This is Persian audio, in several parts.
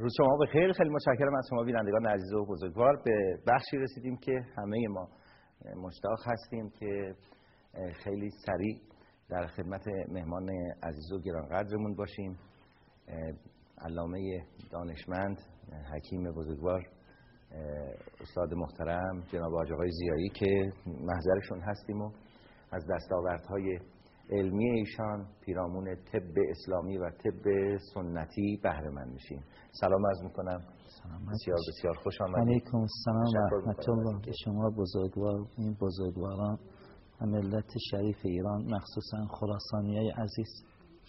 روز شما به خیلی خیلی متشکرم از شما بینندگان عزیز و بزرگوار. به بخشی رسیدیم که همه ما مشتاق هستیم که خیلی سریع در خدمت مهمان عزیز و گرانقدرمون باشیم. علامه دانشمند حکیم بزرگوار استاد محترم جناب آقای زیایی که محضرشون هستیم و از دستاوردهای علمی ایشان پیرامون طب اسلامی و طب سنتی بهره مند میشیم. سلام عرض می‌کنم. بسیار بسیار خوش آمدید. علیکم السلام و رحمت الله به شما بزرگوار این بزرگواران و ملت شریف ایران مخصوصا خراسانی های عزیز.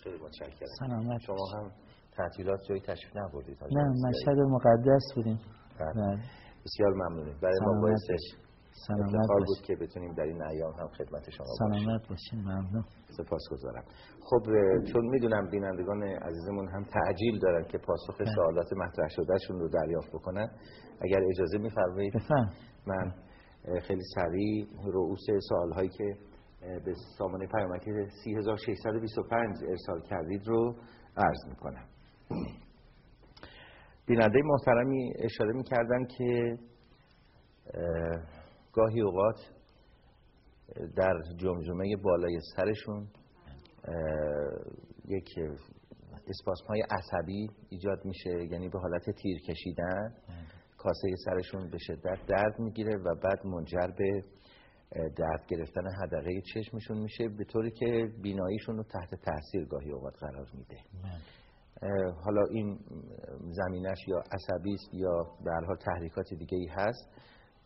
خیلی متشکرم. سلامت. شما هم تعطیلات جایی تشریف نبردید. نه مشهد مقدس بودیم. بله. بله. بسیار ممنونیم. برای ما باعث سلامت بود که بتونیم در این ایام هم خدمت شما باشیم. سلامت باشین ممنون. سپاس گذارم خب چون می‌دونم بینندگان عزیزمون هم تعجیل دارن که پاسخ بله. سوالات مطرح شدهشون رو دریافت بکنن. اگر اجازه میفرمایید. من خیلی سریع رؤوس سوال هایی که به سامانه پیامک 3625 ارسال کردید رو عرض می‌کنم. بیننده محترمی اشاره می‌کردن که گاهی اوقات در جمجمه بالای سرشون یک اسپاسم های عصبی ایجاد میشه یعنی به حالت تیر کشیدن. کاسه سرشون به شدت درد می‌گیره و بعد منجر به درد گرفتن حدقه چشمشون میشه به طوری که بیناییشون رو تحت تاثیر گاهی اوقات قرار میده. اه، حالا این زمینش یا عصبی است یا به حال تحریکات دیگه ای هست.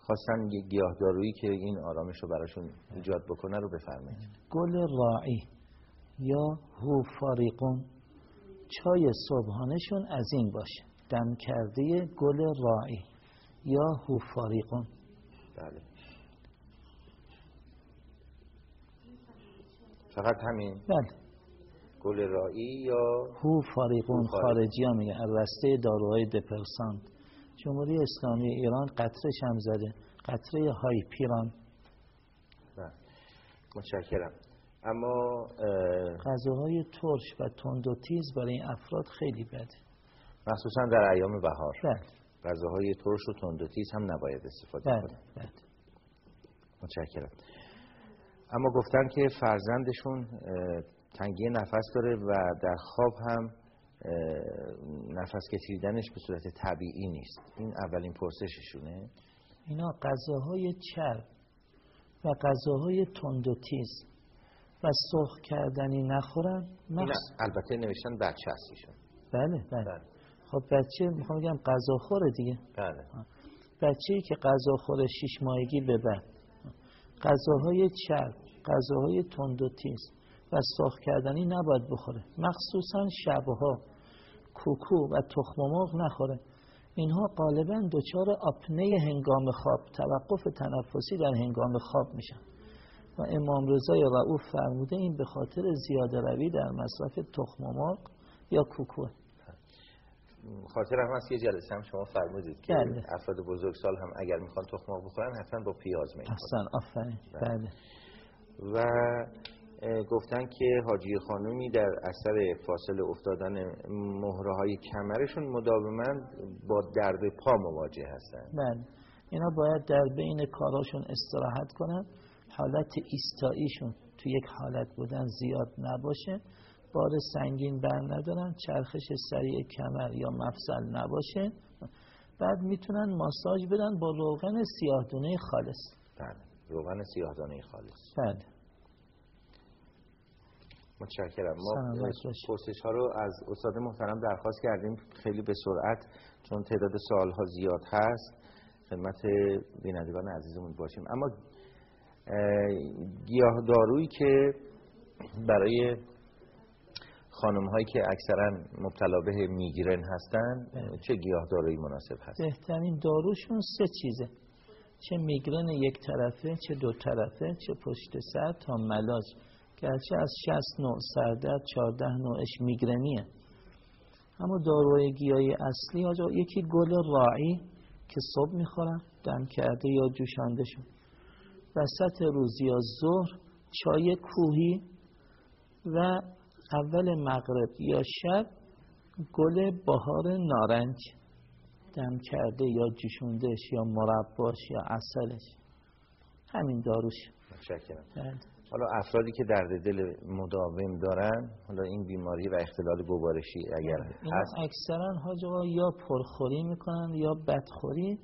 خواستن یه گیاهدارویی که این آرامش رو براشون ایجاد بکنه رو بفرمایید. گل راعی یا هو فاریقون چای صبحانشون از این باشه. دم کرده گل راعی یا هو فاریقون بله. فقط همین؟ بله. گل رایی یا هو فاریقون. خارجی ها میگن. از رسته داروهای دپرسان جمهوری اسلامی ایران قطرش هم زده. قطره های پیران. نه متشکرم. اما اه، غذاهای ترش و تند و تیز برای این افراد خیلی بده. مخصوصا در ایام بهار. بله. غذاهای ترش و تند و تیز هم نباید استفاده بله بله. متشکرم. اما گفتن که فرزندشون تنگی نفس داره و در خواب هم نفس کشیدنش به صورت طبیعی نیست. این اولین پرسششونه. اینا غذاهای چرب و غذاهای تند و تیز و سرخ کردنی نخورن؟ مخص... البته نوشتن بچه هست ایشون. بله بله. بله. خب بچه می‌خوام بگم غذا خوره دیگه. بله. بچه ای که غذا خوره شیش ماهگی به بعد. غذاهای چرب غذاهای تند و تیز و سرخ کردنی نباید بخوره. مخصوصا شبها. کوکو و تخم مرغ نخوره. اینها غالبا دچار آپنه هنگام خواب توقف تنفسی در هنگام خواب میشن. و امام رضای رؤوف فرموده این به خاطر زیاده روی در مصرف تخم مرغ یا کوکو. خاطر هم هست یه جلسه هم شما فرمودید که بله. افراد بزرگسال هم اگر می‌خوان تخم مرغ بخورن حتما با پیاز می‌خورن. احسن آفرین. بله. و اه، گفتن که حاجی خانومی در اثر فاصله افتادن مهره های کمرشون مداوما با درد پا مواجه هستن. بله. اینا باید در بین کاراشون استراحت کنن. حالت ایستاییشون تو یک حالت بودن زیاد نباشه. بار سنگین بر ندارن. چرخش سریع کمر یا مفصل نباشه. بعد می‌تونن ماساژ بدن با روغن سیاهدونه خالص. بله. روغن سیاهدانه خالص. بله. متشکرم. ما. پرسش ها رو از استاد محترم درخواست کردیم خیلی به سرعت چون تعداد سوال ها زیاد هست. خدمت بینندگان عزیزمون باشیم. اما اه، گیاهدارویی که برای خانم هایی که اکثرا مبتلا به میگرن هستن بله. چه گیاهدارویی مناسب هست؟ بهترین داروشون سه چیزه. چه میگرن یک طرفه چه دو طرفه چه پشت سر تا ملاج گرچه از 60 نوع سردرد 14 نوعش میگرنیه. اما داروی گیاهی اصلی آجا یکی گل راعی که صبح می‌خورن دم کرده یا جوشاندهشون وسط روز یا ظهر چای کوهی و اول مغرب یا شب گل بهار نارنج. دم کرده یا جوشوندهش یا مرباش یا اصلش همین داروش. متشکرم. بله. حالا افرادی که درد دل مداوم دارن حالا این بیماری و اختلال گوارشی اگر اینا هست. اکثرا حاج یا پرخوری می‌کنن یا بدخوری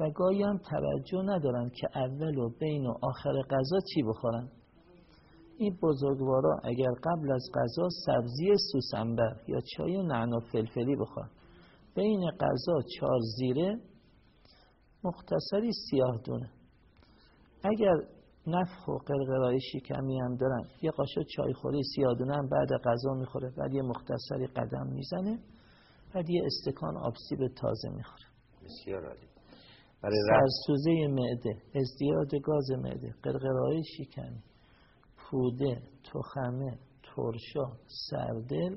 و گاهی هم توجه ندارن که اول و بین و آخر غذا چی بخورن. این بزرگوارا اگر قبل از غذا سبزی سوسنبر یا چای نعنا فلفلی بخورن. بین غذا چهار زیره مختصری سیاه دونه. اگر نفخ و قرقرای شکمی هم دارن. یه قاشق چایخوری سیادونه هم بعد غذا می‌خوره بعد یه مختصری قدم می‌زنه بعد یه استکان آبسیب تازه می‌خوره. بسیار عالی. برای سرسوزه معده ازدیاد گاز معده قرقرای شکمی پوده تخمه ترشا سردل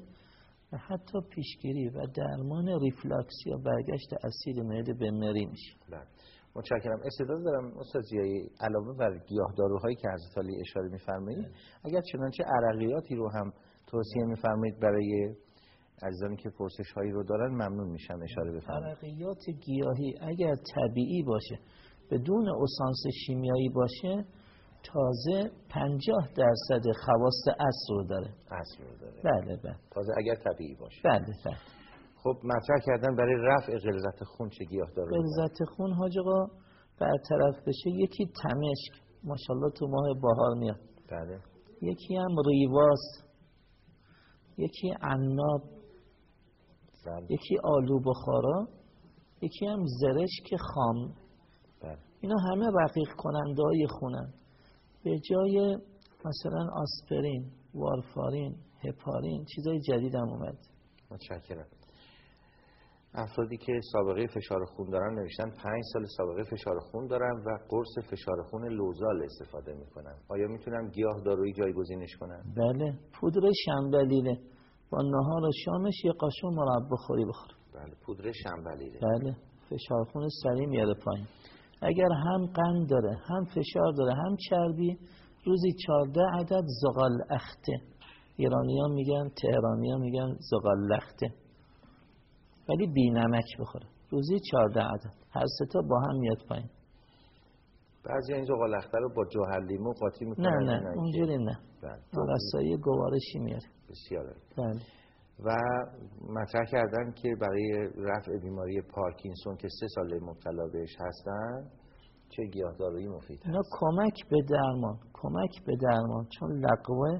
و حتی پیشگیری و درمان ریفلاکس یا برگشت اسید معده به مری میشه. بله. متشکرم. استعداد دارم استاد زیایی علاوه بر گیاهداروهایی که حضرت علی اشاره میفرمایید اگر چنانچه عرقیاتی رو هم توصیه میفرمایید برای عزیزانی که پرسش هایی رو دارن ممنون میشم اشاره بفرمایید. عرقیات گیاهی اگر طبیعی باشه بدون اسانس شیمیایی باشه تازه پنجاه درصد خواست اصل رو داره. اصل رو داره. بله بله. تازه اگر طبیعی باشه. بله بله. خب مطرح کردن برای رفع غلظت خون چه گیاهدارو غلظت خون حاج آقا برطرف بشه یکی تمشک. ماشاءالله تو ماه بهار میاد. بله. یکی هم ریواز. یکی عناب. بله. یکی آلو بخارا. یکی هم زرشک خام. بله. اینا همه رقیق کننده های خونن. به جای مثلا آسپرین وارفارین هپارین چیزای جدید هم اومد. متشکرم. افرادی که سابقه فشار خون دارن نوشتن پنج سال سابقه فشار خون دارن و قرص فشار خون لوزال استفاده می‌کنن. آیا می‌تونم گیاه دارویی جایگزینش کنم بله. پودر شنبلیله. با نهار و شامش یه قاشق مربا خوری بخور. بله پودر شنبلیله. بله. فشار خون سریع میاره پایین. اگر هم قند داره هم فشار داره هم چربی روزی 14 عدد زغال اخته ایرانی ها میگن تهرانی ها میگن زغال لخته ولی بی نمک بخوره. روزی 14 عدد. هر ستا با هم میاد پایین. بعضی این زغال رو با جوهر لیمو قاطی می‌کنن نه نه که- اونجوری نه. بله. مرسایی گوارشی میاره. بسیار. بله. و مطرح کردن که برای رفع بیماری پارکینسون که سه ساله مبتلا بهش هستن چه گیاهدارویی مفید اینا هست؟ کمک به درمان کمک به درمان چون لقوه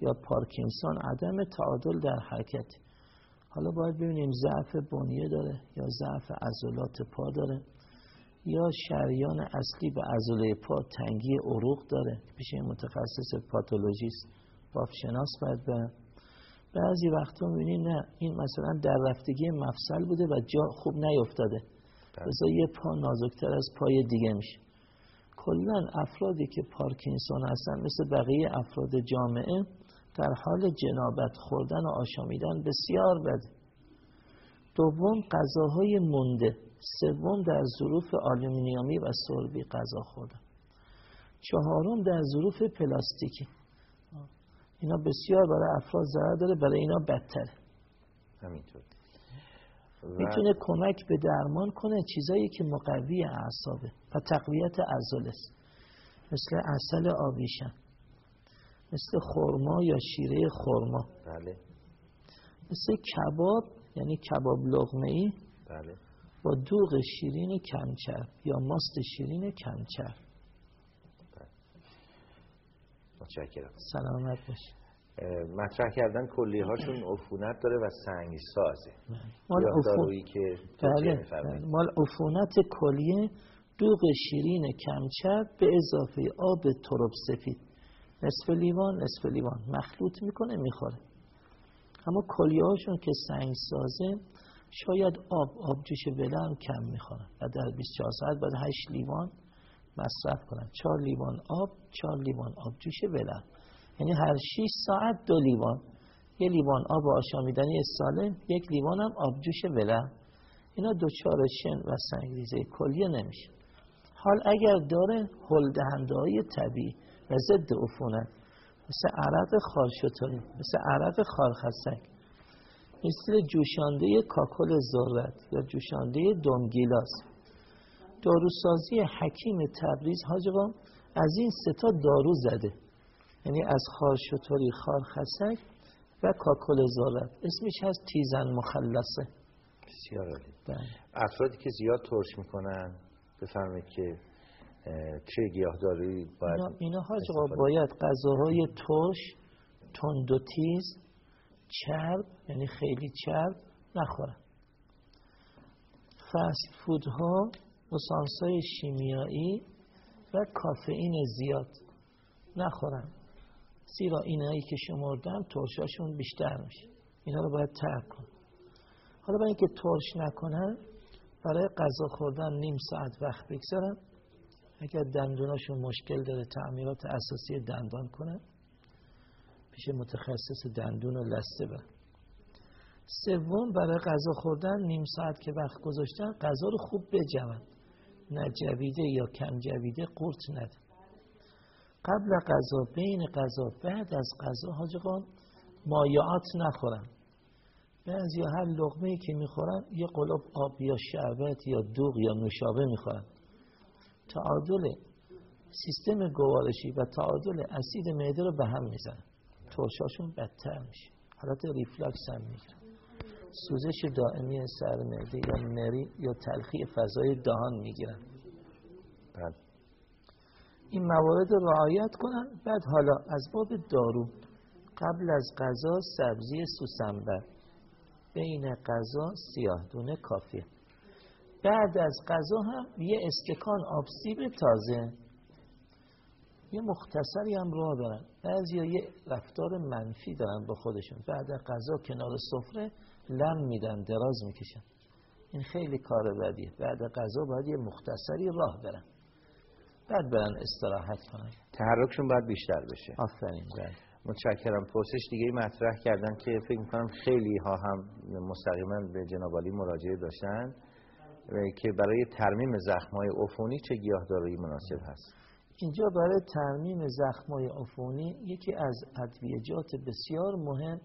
یا پارکینسون عدم تعادل در حرکت. حالا باید ببینیم ضعف بنیه داره یا ضعف عضلات پا داره یا شریان اصلی به عضله پا تنگی عروق داره. پیش متخصص پاتولوژیست بافشناس باید برن بعضی وقتا می‌بینی نه این مثلا در رفتگی مفصل بوده و جا خوب نیفتاده. بله. بذار یه پا نازکتر از پای دیگه میشه. کلا افرادی که پارکینسون هستن مثل بقیه افراد جامعه در حال جنابت خوردن و آشامیدن بسیار بده دوم غذاهای مونده. سوم در ظروف آلومینیومی و سربی غذا خوردن. چهارم در ظروف پلاستیکی. اینا بسیار برای افراد ضرر داره برای اینا بدتره. همینطور. و می‌تونه کمک به درمان کنه چیزایی که مقوی اعصابه و تقویت عضله است. مثل عسل آویشن مثل خرما یا شیره خرما. بله. مثل کباب یعنی کباب لغمه ای بله. با دوغ شیرین کمچرب یا ماست شیرین کمچرب. متشکرم. سلامت باش. مطرح کردن کلیه هاشون عفونت داره و سنگ سازه مال عفون... گیاهدارویی که بله. بله. مال عفونت کلیه دوغ شیرین کمچرب به اضافه آب ترب سفید. نصف لیوان نصف لیوان. مخلوط می‌کنه می‌خوره. اما کلیه هاشون که سنگ سازه شاید آب آب جوش ولرم کم می‌خورن. و در 24 ساعت باید 8 لیوان مصرف کنن. 4 لیوان آب 4 لیوان آب جوش ولرم یعنی هر 6 ساعت دو لیوان. یه لیوان آب آشامیدنی سالم یک لیوان هم آبجوش ولرم اینا دوچار شن و سنگریزه کلیه نمیشه. حال اگر داره هل دهنده های طبیعی. و ضد عفونت مثل عرق خارشتاری مثل عرق خارخسک مثل جوشانده کاکل ذرت یا جوشانده دونگیلاس. داروسازی حکیم تبریز حاجبان از این ستا دارو زده. یعنی از خار شطوری خار خسک و کاکل ذرت. اسمش هست تیزن مخلصه. بسیار عالی. بله. افرادی که زیاد ترش می‌کنن بفرمایید که چه گیاهداری باید اینا, حاج باید غذاهای ترش تند و تیز چرب یعنی خیلی چرب نخورن. فست فودها های شیمیایی و کافئین زیاد نخورن. زیرا اینایی که شمردم ترشاشون بیشتر میشه. اینا رو باید ترک کن حالا برای اینکه ترش نکنن برای غذا خوردن نیم ساعت وقت بگذارن. اگر دندوناشون مشکل داره تعمیرات اساسی دندان کنن پیش متخصص دندون و لسته سوم برای غذا خوردن نیم ساعت که وقت گذاشتن غذا رو خوب بجمن. نه جویده یا کم جویده قورت نده. قبل غذا بین غذا بعد از غذا حاجقان مایعات نخورن. بعضی هر لغمه که می‌خورن یه قلب آب یا شربت یا دوغ یا نوشابه می‌خورن. تعادل سیستم گوارشی و تعادل اسید معده رو به هم می‌زنن ترشاشون بدتر میشه. حالت ریفلاکس هم می‌گیرن سوزش دائمی سر معده یا نری یا تلخی فضای دهان می‌گیرن. بله. این موارد رو رعایت کنن. بعد حالا از باب دارو قبل از غذا سبزی سوسنبر بین غذا سیاه دونه کافیه. بعد از غذا هم یه استکان آب سیب تازه. یه مختصری هم راه برن بعضی یه رفتار منفی دارن با خودشون. بعد از غذا کنار سفره لم میدن دراز می‌کشن. این خیلی کار بدیه. بعد غذا باید یه مختصری راه برن. بعد برن استراحت کنن. تحرکشون باید بیشتر بشه. آفرین. بله. متشکرم. پرسش دیگه مطرح کردن که فکر می‌کنم خیلی ها هم مستقیما به جنابالی مراجعه داشتن. که برای ترمیم زخمای عفونی چه گیاهداری مناسب هست؟ اینجا برای ترمیم زخمای عفونی یکی از ادویجات بسیار مهم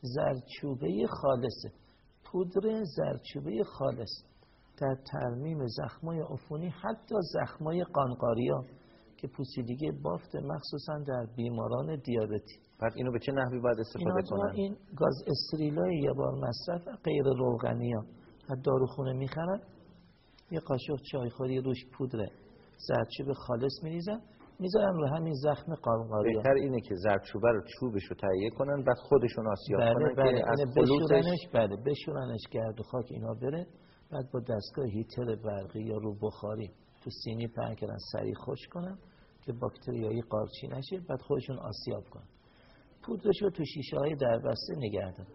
زرچوبه خالصه پودر زرچوبه خالص. در ترمیم زخمای عفونی حتی زخمای قانقاریا که پوسیدگی بافت مخصوصا در بیماران دیابتی. بعد اینو به چه نحوی باید استفاده کنن؟ این گاز استریلای یه بار مصرف غیر روغنی ها. از داروخونه می‌خرن یه قاشق چایخوری روش پودر زردچوب خالص میریزن می‌ذارن رو همین زخم قارقاری بهتر اینه که زردچوبه رو چوبش رو تهیه کنن بعد خودشون آسیاب بله کنن بله که از بشورنش بله بشورنش گرد و خاک اینا بره. بعد با دستگاه هیتر برقی یا رو بخاری تو سینی پهن کردن سریع خوش کنن که باکتریایی قارچی نشه بعد خودشون آسیاب کنن. پودرش رو تو شیشه های دربسته نگه دارن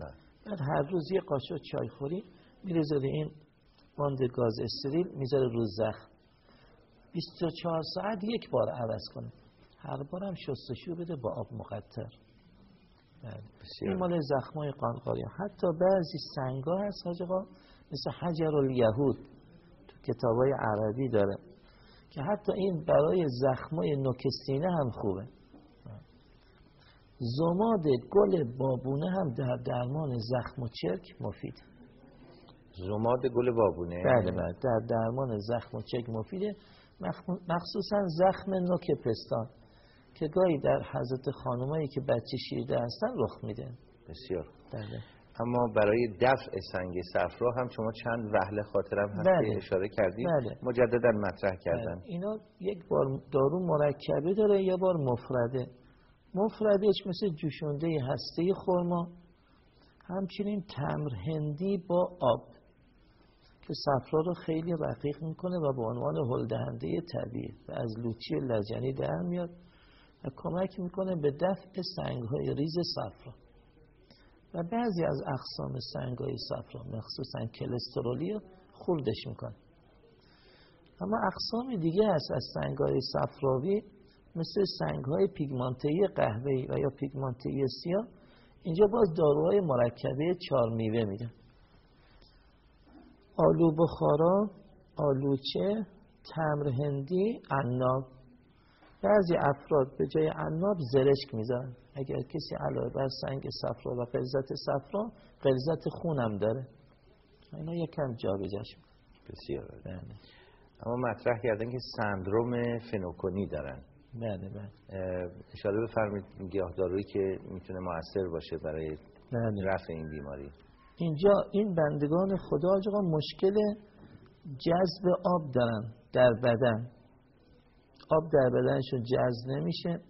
بله. بعد هر روز یه قاشق چایخوری میریزه این باند گاز استریل می‌ذاره رو زخم. 24 ساعت یک بار عوض کنه. هر بارم شستشو بده با آب مقطر بله. این مال زخمای قانقاری حتی بعضی سنگا هست حاجقا مثل حجر الیهود تو کتابای عربی داره که حتی این برای زخمای نوکستینه هم خوبه. زماد گل بابونه هم در درمان زخم و چرک مفید. زماد گل بابونه بله بله در درمان زخم و چرک مفیده مخصوصا زخم نوک پستان که گاهی در حضرت خانمایی که بچه شیرده هستن رخ میده بسیار بله. اما برای دفع سنگ صفرا هم شما چند وهله خاطرم هست بله. اشاره کردید بله. مجددا مطرح کردن بله. اینا یک بار دارو مرکبه داره یه بار مفرده مفردش مثل جوشنده هسته خورما همچنین تمر هندی با آب صفرا رو خیلی رقیق می‌کنه و به عنوان هلدهنده طبیعی و از لوچی لجنی در میاد و کمک می‌کنه به دفع سنگ های ریز صفرا. و بعضی از اقسام سنگ های صفرا مخصوصا کلسترولی خوردش می‌کنه. اما اقسام دیگه هست از سنگ های صفراوی مثل سنگ های پیگمانتهی قهوه‌ای و یا پیگمانتهی سیاه. اینجا باز داروهای مرکبه چهار میوه میدن آلو بخارا آلوچه تمر هندی عناب. بعضی افراد به جای عناب زرشک می‌ذارن اگر کسی علاوه بر سنگ صفرا و قلزت صفرا قلزت خونم داره. اینا یکم جا بجاش بسیار بله. اما مطرح کردن که سندروم فنوکنی دارن. بله بله. اشاره بفرمایید گیاهدارویی که می‌تونه موثر باشه برای بله. رفع این بیماری. اینجا این بندگان خدا آقا مشکل جذب آب دارن در بدن. آب در بدنشون جذب نمیشه.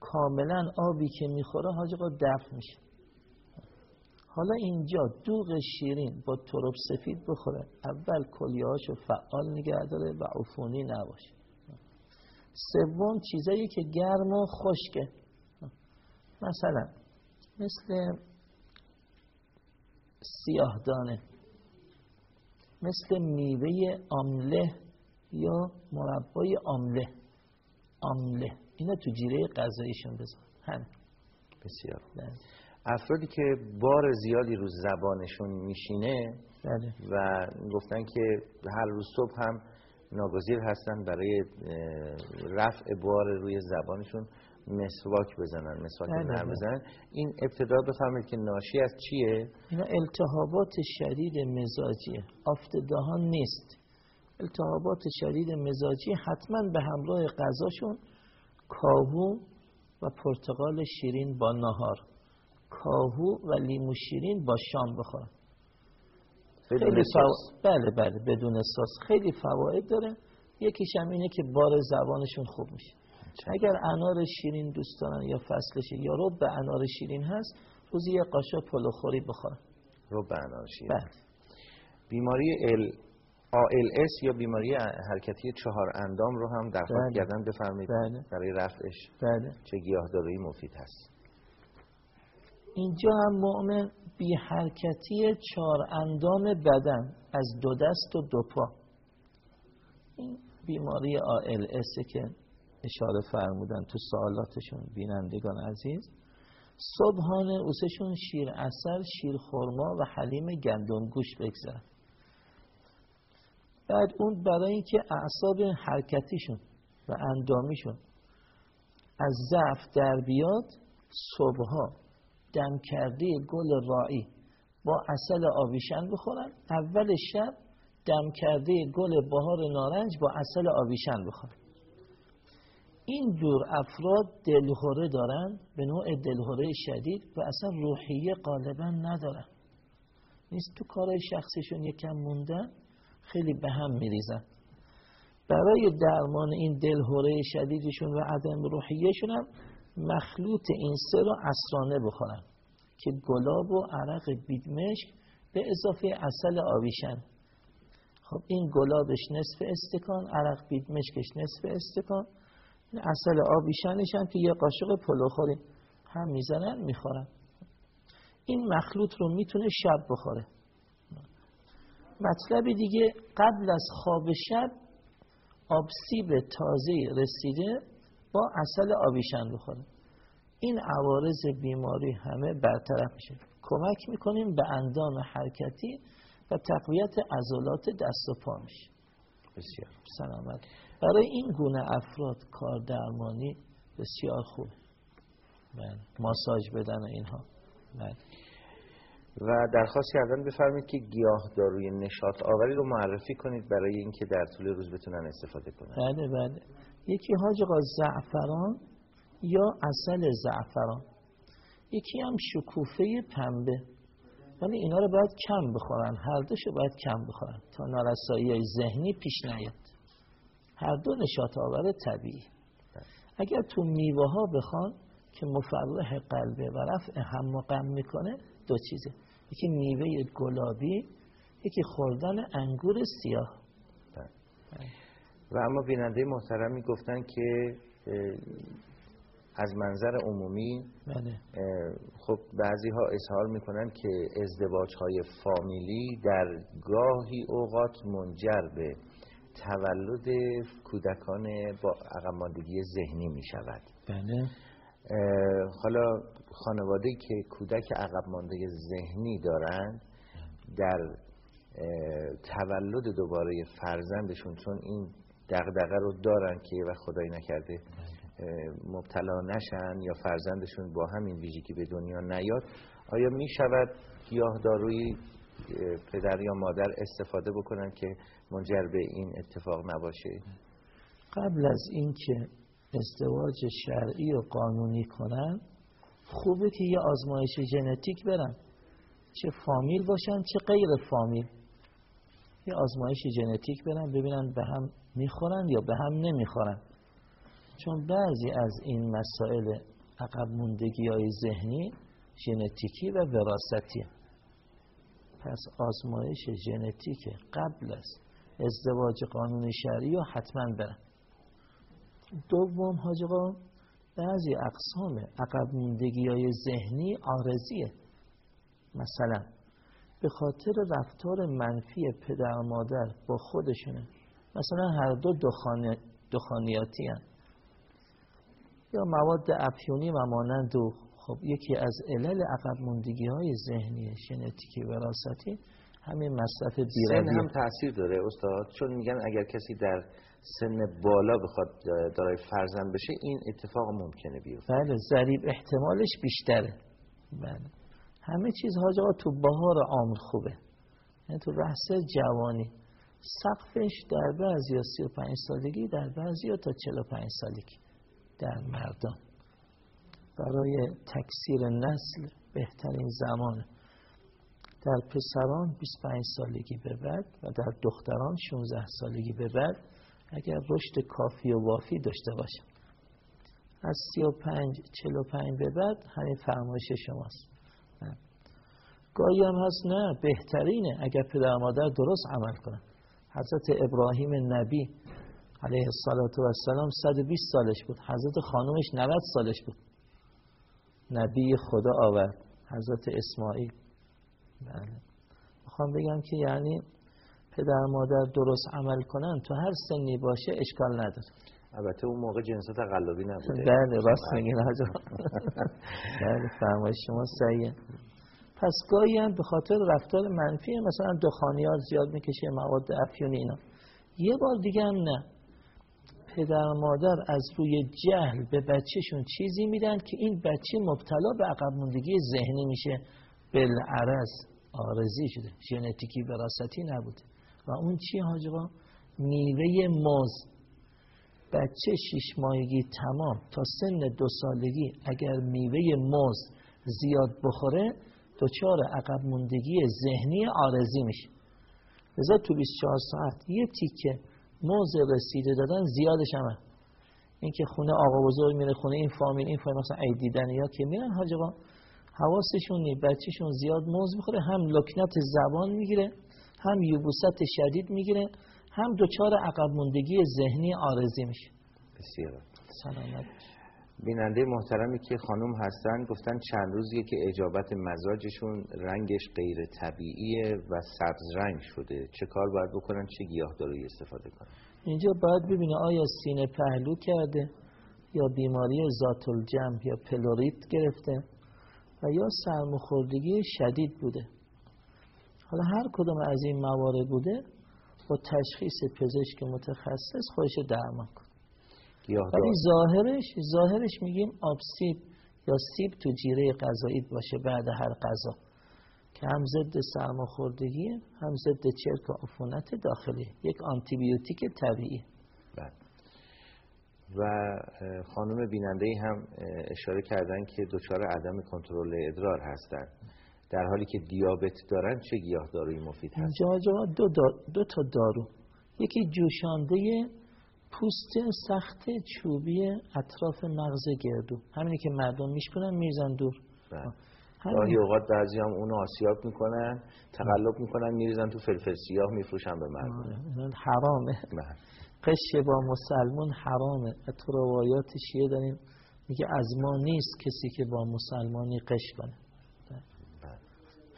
کاملا آبی که می‌خوره حاج آقا دفع میشه. حالا اینجا دوغ شیرین با ترب سفید بخوره. اول کلیهاشو فعال نگه داره و عفونی نباشه. سوم چیزایی که گرم و خشکه. مثلا مثل سیاهدانه. مثل میوه آمله یا مربای آمله. آمله. اینا تو جیره غذاییشون بذار همین. بسیار بله. افرادی که بار زیادی رو زبانشون میشینه بله. و گفتن که هر روز صبح هم ناگزیر هستن برای رفع بار روی زبانشون مسواک بزنن مسواک بله، نرم بزنن. این ابتدا بفهمید که ناشی از چیه؟ اینا التهابات شدید مزاجیه. آفت دهان نیست. التهابات شدید مزاجی حتما به همراه غذاشون کاهو و پرتقال شیرین با نهار. کاهو و لیمو شیرین با شام بخورن. خیلی بله بله بدون ساس خیلی فواید داره. یکیش هم اینه که بار زبانشون خوب میشه. اگر انار شیرین دوست دارن یا فصلش یا رب به انار شیرین هست روزی یه قاشق پلوخوری بخورن. رب به انار شیرین. بله. بیماری ال ALS یا بیماری حرکتی چهار اندام رو هم درخواست بله. کردن بفرمایید. بله. برای رفعش بله. چه گیاهدارویی مفید هست؟ اینجا هم مؤمن بی حرکتی چهار اندام بدن از دو دست و دو پا. این بیماری ALS که اشاره فرمودن تو سوالاتشون بینندگان عزیز. صبحانه اوسشون شیر اصل شیر خورما و حلیم گندم گوش بگذارن. بعد اون برای اینکه اعصاب حرکتیشون و اندامیشون از ضعف در بیاد صبحها دم کرده گل راعی با اصل آویشن بخورن. اول شب دم کرده گل بهار نارنج با اصل آویشن بخورن. این دور افراد دلهوره دارن به نوع دلهوره شدید و اصلا روحیه غالبا ندارن. نیست تو کارهای شخصیشون یکم موندن خیلی به هم میریزن. برای درمان این دلهوره شدیدشون و عدم روحیهشون هم مخلوط این سه رو اسرانه بخورن که گلاب و عرق بیدمشک به اضافه اصل آویشن. خب این گلابش نصف استکان عرق بیدمشکش نصف استکان. اصل آویشنش هم که یه قاشق پلو هم می‌زنن می‌خورن. این مخلوط رو می‌تونه شب بخوره. مطلب دیگه قبل از خواب شب آبسیب تازه رسیده با اصل آویشن بخوره. این عوارض بیماری همه برطرف میشه. کمک می‌کنیم به اندام حرکتی و تقویت عضلات دست و پا میشه. بسیار. سلامت. برای این گونه افراد کار درمانی بسیار خوبه بله. ماساژ بدن اینها. بله. و درخواست کردن بفرمایید که گیاه داروی نشاط آوری رو معرفی کنید برای اینکه در طول روز بتونن استفاده کنن. بله بله. یکی حاج آقا زعفران یا اصل زعفران. یکی هم شکوفه پنبه. ولی اینا رو باید کم بخورن. هر دوشو باید کم بخورن. تا نرسایی ذهنی پیش نیاد. هر دو نشاط آور طبیعی. اگر تو میوه ها بخوان که مفرح قلبه و رفع هم و غم می‌کنه دو چیزه یکی میوه گلابی یکی خوردن انگور سیاه. و اما بیننده محترمی گفتن که از منظر عمومی بله. خب بعضی ها اظهار می‌کنن که ازدواج های فامیلی در گاهی اوقات منجر به تولد کودکان با عقبماندگی ذهنی می شود بله. حالا خانواده که کودک عقب مانده ذهنی دارند در تولد دوباره فرزندشون چون این دغدغه رو دارن که و خدایی نکرده مبتلا نشن یا فرزندشون با همین ویژگی به دنیا نیاد آیا می شود داروی پدر یا مادر استفاده بکنن که منجر به این اتفاق نباشه. قبل از اینکه ازدواج شرعی و قانونی کنن خوبه که یه آزمایش ژنتیک برن. چه فامیل باشن چه غیر فامیل. یه آزمایش ژنتیک برن ببینن به هم می‌خورن یا به هم نمی‌خورن. چون بعضی از این مسائل عقب موندگی های ذهنی ژنتیکی و وراثتی پس آزمایش ژنتیک قبل از ازدواج قانون شرعی رو حتما برن. دوم حاج بعضی اقسام عقب موندگی های ذهنی آرزیه. مثلا به خاطر رفتار منفی پدر و مادر با خودشونه. مثلا هر دو دخان دخانیاتی هن. یا مواد افیونی و مانند خب یکی از علل عقب موندگی های ذهنی ژنتیکی وراستی همین مصرف بیروی. سن هم تاثیر داره استاد. چون میگن اگر کسی در سن بالا بخواد دارای فرزند بشه این اتفاق ممکنه بیفته. بله ضریب احتمالش بیشتره. بله. همه چیز حاجا تو بهار عامر خوبه. یعنی تو رحص جوانی. سقفش در بعضی یا 35 سالگی در بعضی یا تا 45 سالگی در مردان. برای تکثیر نسل بهترین زمان. در پسران 25 سالگی به بعد و در دختران 16 سالگی به بعد اگر رشد کافی و وافی داشته باشه از 35 45 به بعد همین فرمایش شماست. گاهی هم هست نه بهترینه اگر پدر مادر درست عمل کنن. حضرت ابراهیم نبی علیه السلام 120 سالش بود. حضرت خانومش 90 سالش بود. نبی خدا آورد. حضرت اسماعیل. بله. می‌خوام بگم که یعنی پدر مادر درست عمل کنن تو هر سنی باشه اشکال نداره. البته اون موقع جنسات قلبی نبوده. بله راست میگین حاجا بله فرمایش شما صحیحه. پس گاهی هم به خاطر رفتار منفی مثلا دخانیات زیاد می‌کشه مواد افیونی اینا. یه بار دیگه هم نه. پدر مادر از روی جهل به بچهشون چیزی میدن که این بچه مبتلا به عقب موندگی ذهنی میشه. بالعرض آرزی شده. ژنتیکی براستی نبوده و اون چی حاجبا میوه موز. بچه شیش ماهگی تمام. تا سن دو سالگی اگر میوه موز زیاد بخوره دچار عقب موندگی ذهنی آرزی میشه. لذا تو 24 ساعت یه تیکه موز رسیده دادن زیادش همه. این که خونه آقا بزرگ میره خونه این فامیل این فامیل مثلا عید دیدنی یا که میرن حاجبا حواسشون نی بچهشون زیاد موز می‌خوره هم لکنت زبان می‌گیره هم یوبوست شدید می‌گیره هم دچار عقب موندگی ذهنی آرزی میشه. بسیار. سلامت بیننده محترمی که خانم هستن گفتن چند روزیه که اجابت مزاجشون رنگش غیر طبیعیه و سبز رنگ شده. چه کار باید بکنن؟ چه گیاهدارویی استفاده کنن؟ اینجا باید ببینه آیا سینه پهلو کرده یا بیماری ذات الجمع یا پلوریت گرفته و یا سرمخوردگی شدید بوده. حالا هر کدوم از این موارد بوده با تشخیص پزشک متخصص خودش درمان کن ولی ظاهرش ظاهرش میگیم آب سیب یا سیب تو جیره غذایی باشه بعد هر غذا. که هم ضد سرماخوردگی هم ضد چرک و عفونت داخلی. یک آنتیبیوتیک طبیعی. بله. و خانم بیننده هم اشاره کردن که دچار عدم کنترل ادرار هستن. در حالی که دیابت دارن چه گیاهدارویی مفید هست؟ اینجا دو, دو تا دارو. یکی جوشانده پوست سخت چوبی اطراف مغز گردو. همینی که مردم میشکنن میرزن دور. بله. گاهی اوقات بعضی هم اونو آسیاب می‌کنن تقلب می‌کنن میریزن تو فلفل سیاه میفروشن به مردم. حرامه. بله. قش با مسلمون حرامه. تو روایات شیعه داریم میگه از ما نیست کسی که با مسلمانی قش کنه. بله.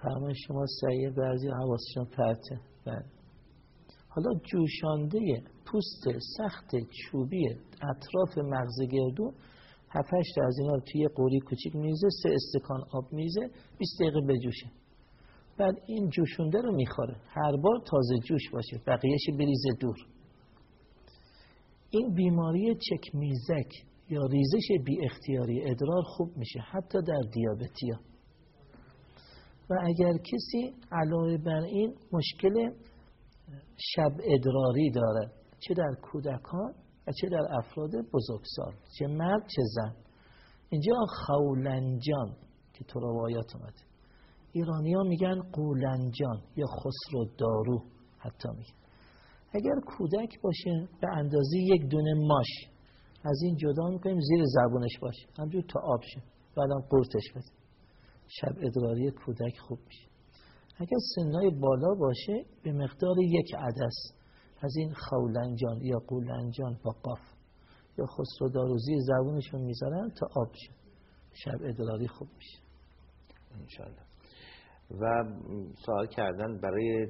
فرمای شما سعیه بعضی حواسشون پرته. بله. حالا جوشانده پوست سخت چوبی اطراف مغز گردو هفتش از اینا توی قوری کوچیک میزه سه استکان آب میزه 20 دقیقه بجوشه. بعد این جوشونده رو می‌خوره. هر بار تازه جوش باشه بقیهش بریزه دور. این بیماری چک میزک یا ریزش بی اختیاری ادرار خوب میشه حتی در دیابتیا. و اگر کسی علاوه بر این مشکل شب ادراری داره چه در کودکان و چه در افراد بزرگسال چه مرد چه زن. اینجا خولنجان که تو روایات اومده. ایرانی ها میگن قولنجان یا خسرو دارو حتی میگن. اگر کودک باشه به اندازه یک دونه ماش از این جدا می‌کنیم زیر زبونش باشه. همجور تا آب شه. بعدم قورتش بده. شب ادراری کودک خوب میشه. اگر سنای بالا باشه به مقدار یک عدس. از این خولنجان یا قولنجان با قاف یا خسرو داروزی زبونشون می‌ذارن تا آب شه. شب ادراری خوب میشه. انشالله و سوال کردن برای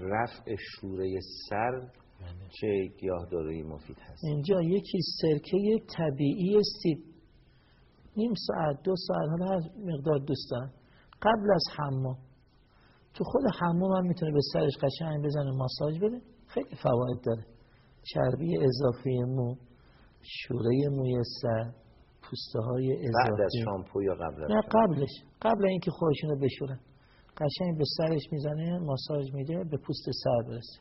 رفع شوره سر بله. چه گیاهدارویی مفید هست؟ اینجا یکی سرکه طبیعی سیب. نیم ساعت دو ساعت حالا هر مقدار دوست دارم قبل از حمام. تو خود حمام هم می‌تونه به سرش قشنگ بزنه ماساژ بده. خیلی فواید داره. چربی اضافی مو شوره موی سر پوسته های اضافی. بعد از شامپو یا قبل نه قبلش. قبل اینکه خودشونو بشورن. قشنگ به سرش می‌زنه ماساژ میده به پوست سر برسه.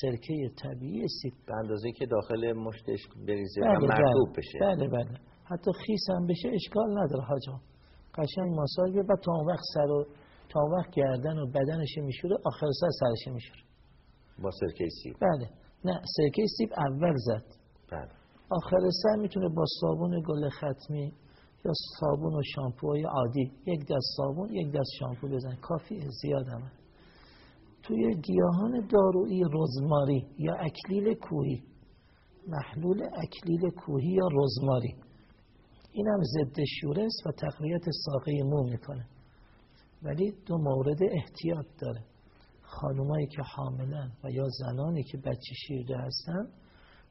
سرکه طبیعی سیب. به اندازه که داخل مشتش بریزه بله و مرتوب بله. بشه. بله بله. حتی خیس هم بشه اشکال نداره حاجا قشنگ ماساژ بده بعد تا اون وقت سر و تا اون وقت گردن و بدنش میشوره آخر سر سرش میشوره. با سرکه سیب. بله. نه سرکه سیب اول زد. بله. آخر سر می‌تونه با صابون گل ختمی یا صابون و شامپوهای عادی یک دست صابون یک دست شامپو بزن کافیه زیاد همه توی گیاهان دارویی رزماری یا اکلیل کوهی. محلول اکلیل کوهی یا رزماری. این هم ضد شوره است و تقویت ساقه مو می‌کنه. ولی دو مورد احتیاط داره. خانومایی که حاملن و یا زنانی که بچه شیرده هستن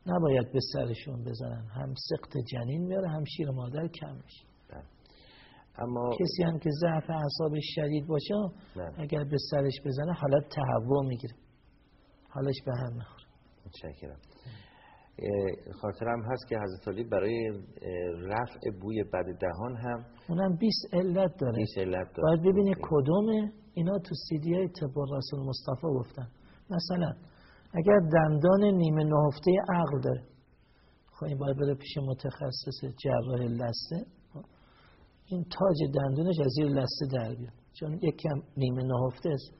نباید به سرشون بزنن. هم سقط جنین میاره هم شیر مادر کم میشه. اما کسی هم که ضعف اعصابش شدید باشه بله. اگر به سرش بزنه حالت تهوع می‌گیره. حالش به هم می‌خوره. متشکرم. خاطرم هست که حضرت علی برای رفع بوی بد دهان هم اونم 20 علت داره. 20 علت داره. باید ببینی کدومه. اینا تو سیدی های طب رسول مصطفی گفتن. مثلا اگر دندان نیمه نهفته عقل داره. خب این باید بره پیش متخصص جراح لسته. این تاج دندونش از زیر لسته در بیاد. چون یک کم نیمه نهفته است.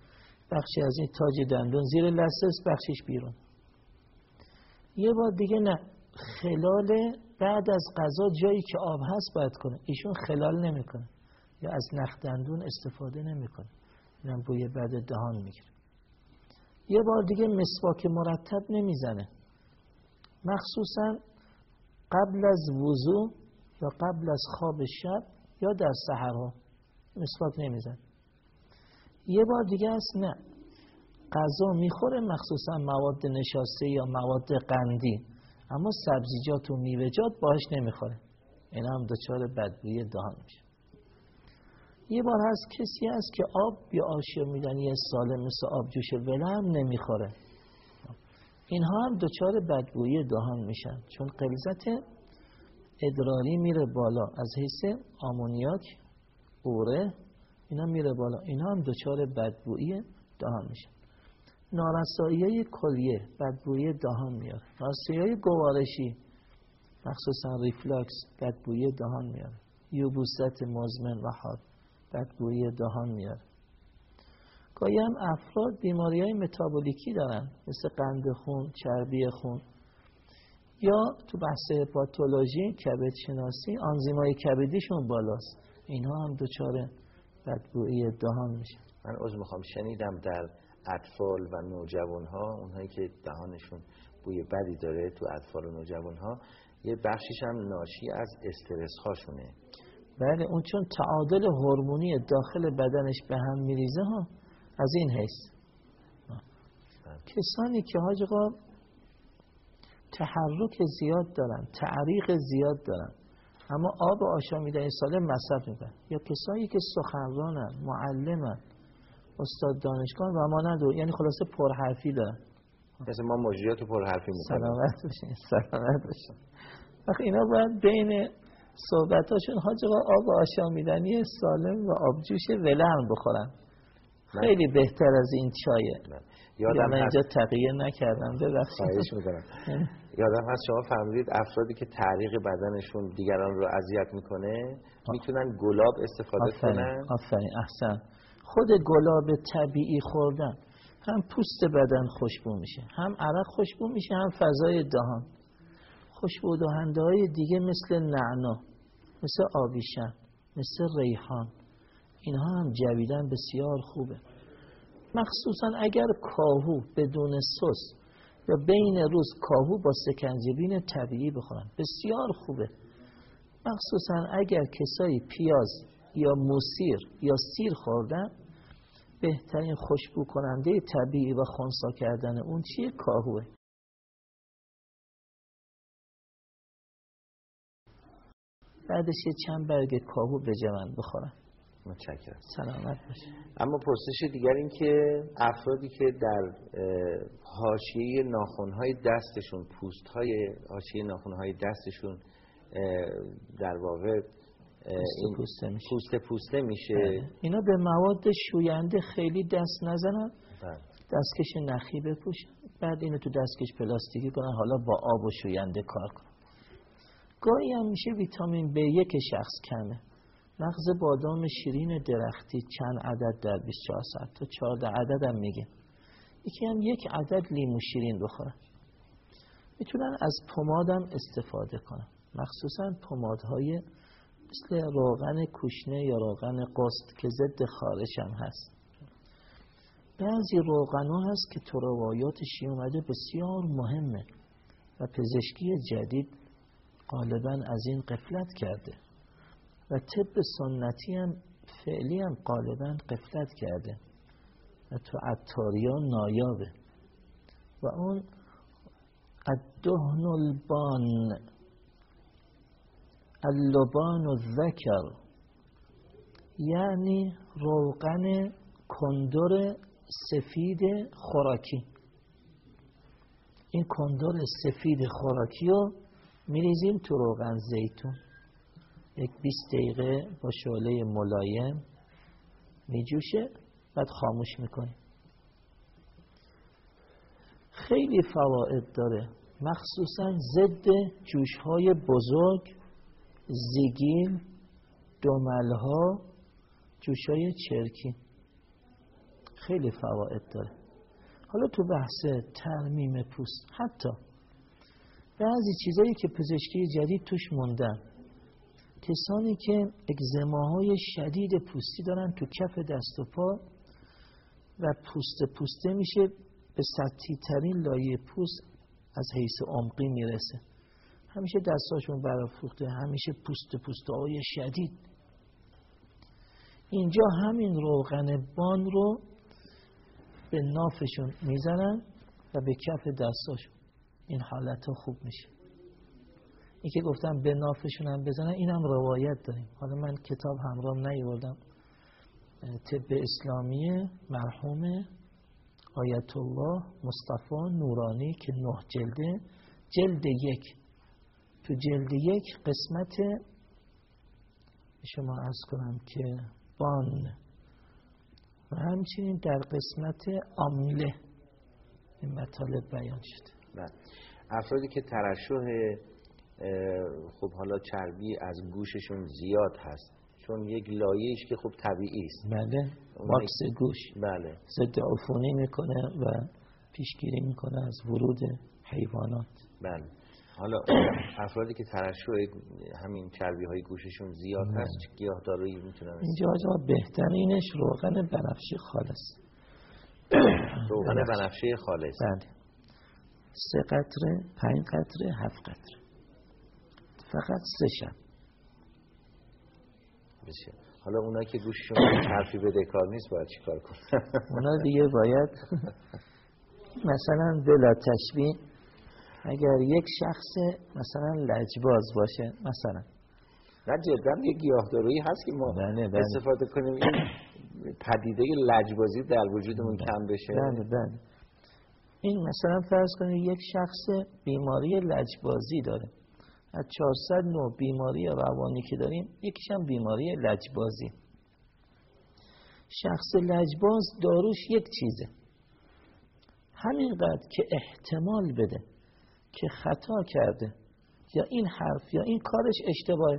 بخشی از این تاج دندون زیر لسته است بخشش بیرون. یه بار دیگه نه. خلال بعد از غذا جایی که آب هست باید کنه. ایشون خلال نمی‌کنه. یا از نخ دندون استفاده نمی‌کنه. اینم بوی بعد دهان می‌گیره. یه بار دیگه مسواک مرتب نمی‌زنه. مخصوصا قبل از وضوع یا قبل از خواب شب یا در سحرها. مسواک نمیزن یه بار دیگه است نه. غذا می‌خوره مخصوصا مواد نشاسته یا مواد قندی. اما سبزیجات و میوه‌جات باش نمی‌خوره. این هم دچار بدبوی دهان میشه. یه بار هست کسی هست که آب یا آشامیدنی سالم مثل آب جوش ولم نمی‌خوره. اینها هم دچار بدبویی دهان میشن. چون قلزت ادراری میره بالا. از حیث آمونیاک اوره اینا میره بالا. اینا هم دچار بدبویی دهان میشن. نارسایی کلیه بدبویی دهان میاره نارسایی گوارشی مخصوصا ریفلاکس بدبویی دهان میاره یوبوست مزمن و حاد بدبویی دهان میاره گاهی هم افراد بیماری های متابولیکی دارن مثل قند خون، چربی خون یا تو بحث پاتولوژی کبد شناسی آنزیمای کبدیشون بالاست. اینها هم دچار بدبویی دهان میشه. من عضو می‌خوام شنیدم در اطفال و نوجوان ها اونهایی که دهانشون بوی بدی داره تو اطفال و نوجوان ها یه بخشیش هم ناشی از استرس هاشونه بله اون چون تعادل هورمونی داخل بدنش به هم میریزه ها از این حیث بله. کسانی که حاجقا تحرک زیاد دارن تعریق زیاد دارن اما آب آشامیدنی سالم مصرف می‌کنن. یا کسانی که سخنرانن معلمن استاد دانشگاه و ما ندو یعنی خلاصه پرحرفی دارن مثل ما مجریات پرحرفی می‌کنیم سلامت باشین سلامت باشین وقت اینا باید بین صحبتاشون حاج آب آشامیدنی سالم و آبجوش ولرم بخورن. خیلی بهتر از این چایه. یادم اینجا تغییر نکردم خواهش می‌کنم. یادم هست شما فهمیدید افرادی که تعریق بدنشون دیگران رو اذیت می‌کنه می‌تونن گلاب استفاده کنن؟ آفرین احسن. خود گلاب طبیعی خوردن هم پوست بدن خوشبو میشه هم عرق خوشبو میشه هم فضای دهان. خوشبو دهنده های دیگه مثل نعنا مثل آبیشن مثل ریحان اینها هم جویدن بسیار خوبه. مخصوصا اگر کاهو بدون سس یا بین روز کاهو با سکنجبین طبیعی بخورن بسیار خوبه. مخصوصا اگر کسایی پیاز یا موسیر یا سیر خوردن بهترین خوشبو کننده طبیعی و خونسا کردن اون چیه کاهوه. بعدش یه چند برگ کاهو به جمن بخورن متشکرم. سلامت باشه اما پرسش دیگر این که افرادی که در حاشیه ناخونهای دستشون پوست های حاشیه ناخونهای دستشون در واقع این پوسته میشه, پوسته پوسته میشه. بله. اینا به مواد شوینده خیلی دست نزنن. بله. دستکش نخی بپوشن. بعد اینو تو دستکش پلاستیکی کنن. حالا با آب و شوینده کار کنن گاهی هم میشه ویتامین B یک شخص کمه. مغز بادام شیرین درختی چند عدد در 24 ساعت. تا 14 عدد هم میگه یکی هم یک عدد لیمو شیرین بخورن. می‌تونن از پمادم استفاده کنن. مخصوصا پمادهای مثل روغن کوشنه یا روغن قست که ضد خارش هم هست. بعضی روغن ها هست که تو روایاتشی اومده بسیار مهمه و پزشکی جدید غالبا از این قفلت کرده و طب سنتی هم فعلی هم غالبا قفلت کرده و تو عطاریا نایابه. و اون الدهن البان اللبان و ذکر. یعنی روغن کندور سفید خوراکی. این کندور سفید خوراکی رو میریزیم تو روغن زیتون. یک 20 دقیقه با شعله ملایم میجوشه بعد خاموش می‌کنیم. خیلی فواید داره. مخصوصا ضد جوش های بزرگ زیگیل دوملها جوش های چرکی. خیلی فواید داره. حالا تو بحث ترمیم پوست حتی بعضی چیزایی که پزشکی جدید توش موندن. کسانی که اگزماهای شدید پوستی دارن تو کف دست و پا و پوست پوسته میشه به سطحی ترین لایه پوست از حیث عمقی می‌رسه. همیشه دستاشون برافروخته همیشه پوست پوسته های شدید. اینجا همین روغن بان رو به نافشون می‌زنن و به کف دستاشون. این حالت ها خوب میشه. این که گفتم به نافشون هم بزنن اینم روایت داریم. حالا من کتاب همرام نیوردم طب اسلامی مرحوم آیت الله مصطفی نورانی که نه جلده جلد یک تو جلد یک قسمت شما از کنم که بان. و همچنین در قسمت آمله این مطالب بیان شده. بله. افرادی که ترشح خب حالا چربی از گوششون زیاد هست چون یک لایهش که خب طبیعی است. بله. ماکس گوش. بله. ضد عفونی می‌کنه و پیشگیری می‌کنه از ورود حیوانات. بله. حالا افرادی که ترشح همین چربی های گوششون زیاد. هست گیاه دارویی می‌تونن؟ اینجا جا بهترینش روغن بنفشی خالص. روغن بنفشه. خالص. بله. سه قطره پنج قطره هفت قطره. فقط سه شب. بسیار. حالا اونا که گوششون حرفی بده کار نیست باید چی کار کن اونا دیگه باید مثلا بلا تشبیه اگر یک شخص مثلا لجباز باشه مثلا. نه جدا یک گیاهدارویی هست که ما بله بله. استفاده کنیم. این پدیده لجبازی در وجودمون بله. کم بشه. بله بله. این مثلا فرض کنید یک شخص بیماری لجبازی داره. از 400 نوع بیماری روانی که داریم یکیش هم بیماری لجبازی. شخص لجباز داروش یک چیزه. همینقدر که احتمال بده. که خطا کرده. یا این حرف یا این کارش اشتباهه.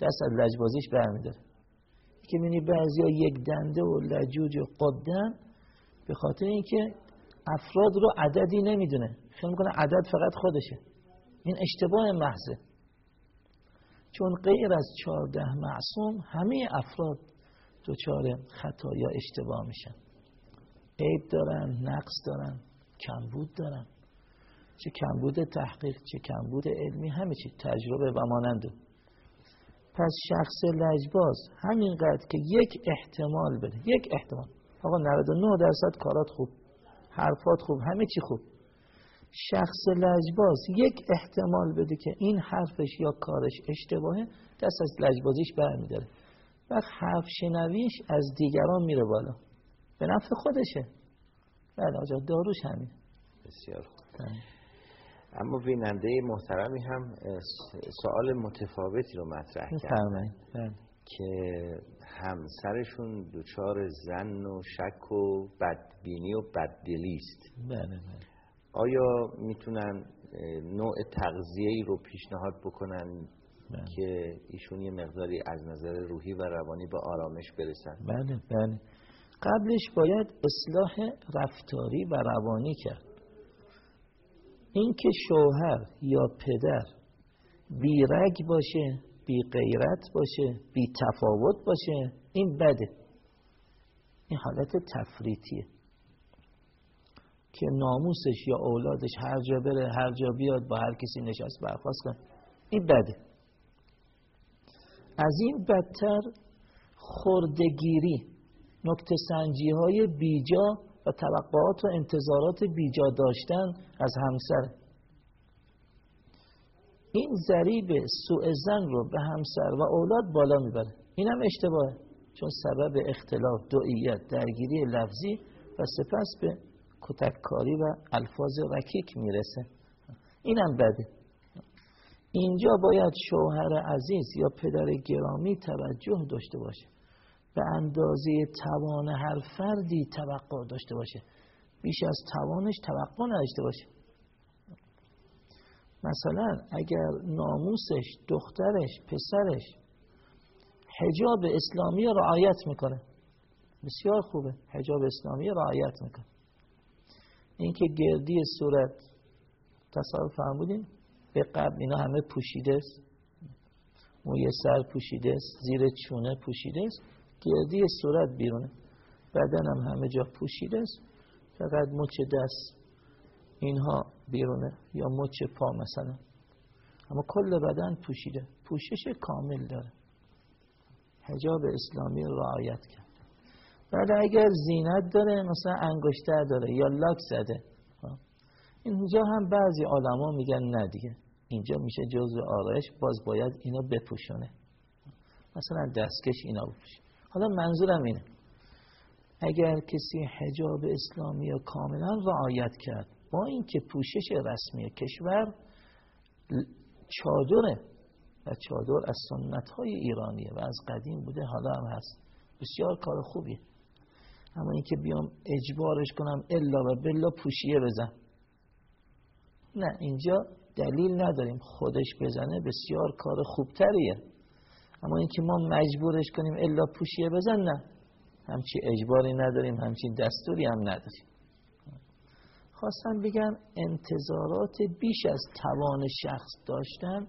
دست از لجبازیش برمیداره. که بعضی بعضیا یک دنده و لجوج و قدن به خاطر اینکه افراد رو عددی نمی‌دونه. خیلی می‌کنه عدد فقط خودشه. این اشتباه محضه. چون غیر از چهارده معصوم همه افراد دچار خطا یا اشتباه میشن. عیب دارن نقص دارن کمبود دارن. چه کمبود تحقیق چه کمبود علمی همه چی تجربه و مانند. پس شخص لجباز همینقدر که یک احتمال بده یک احتمال. آقا 99 درصد کارات خوب حرفات خوب همه چی خوب. شخص لجباز یک احتمال بده که این حرفش یا کارش اشتباهه دست از لجبازیش برمیداره. و حرف شنویش از دیگران میره بالا. به نفع خودشه. بله آجا داروش همین. بسیار خوب. اما بیننده محترمی هم سوال متفاوتی رو مطرح کرد. بله. که همسرشون دچار زن و شک و بدبینی و بددلی است. بله بله. آیا می‌تونن نوع تغذیه ای رو پیشنهاد بکنن بله. که ایشون یه مقداری از نظر روحی و روانی به آرامش برسن؟ بله بله. قبلش باید اصلاح رفتاری و روانی کرد. اینکه شوهر یا پدر بیرگ باشه بی غیرت باشه بی تفاوت باشه این بده. این حالت تفریطیه. که ناموسش یا اولادش هر جا بره هر جا بیاد با هر کسی نشست برخواست کن این بده. از این بدتر خردگیری نکته سنجی های بیجا توقعات و انتظارات بیجا داشتن از همسر. این ذریب سوء زن رو به همسر و اولاد بالا می‌بره. این هم اشتباهه چون سبب اختلاف دعیت درگیری لفظی و سپس به کتککاری و الفاظ رکیک می‌رسه. اینم بده. اینجا باید شوهر عزیز یا پدر گرامی توجه داشته باشه. به اندازه توان هر فردی توقع داشته باشه. بیش از توانش توقع نداشته باشه. مثلا اگر ناموسش دخترش پسرش حجاب اسلامی رعایت می‌کنه. بسیار خوبه. حجاب اسلامی رعایت می‌کنه. اینکه گردی صورت تصور فرمودین به قبل اینا همه پوشیده است موی سر پوشیده است زیر چونه پوشیده است گردی صورت بیرونه. بدن هم همه جا پوشیده است. فقط مچ دست اینها بیرونه یا مچ پا مثلا. اما کل بدن پوشیده. پوشش کامل داره. حجاب اسلامی رعایت کرد. ولی اگر زینت داره مثلا انگشتر داره یا لاک زده. اینجا هم بعضی آدما میگن نه دیگه. اینجا میشه جزء آرایش باز باید اینا بپوشونه. مثلا دستکش اینا بپوشه. حالا منظورم اینه. اگر کسی حجاب اسلامی و کاملا رعایت کرد با اینکه پوشش رسمی کشور چادره و چادر از سنت های ایرانیه و از قدیم بوده حالا هم هست. بسیار کار خوبیه. اما اینکه بیام اجبارش کنم الا و بلا پوشیه بزن. نه اینجا دلیل نداریم. خودش بزنه بسیار کار خوبتریه. اما اینکه ما مجبورش کنیم الا پوشیه بزن نه. همچی اجباری نداریم همچین دستوری هم نداریم. خواستم بگم انتظارات بیش از توان شخص داشتن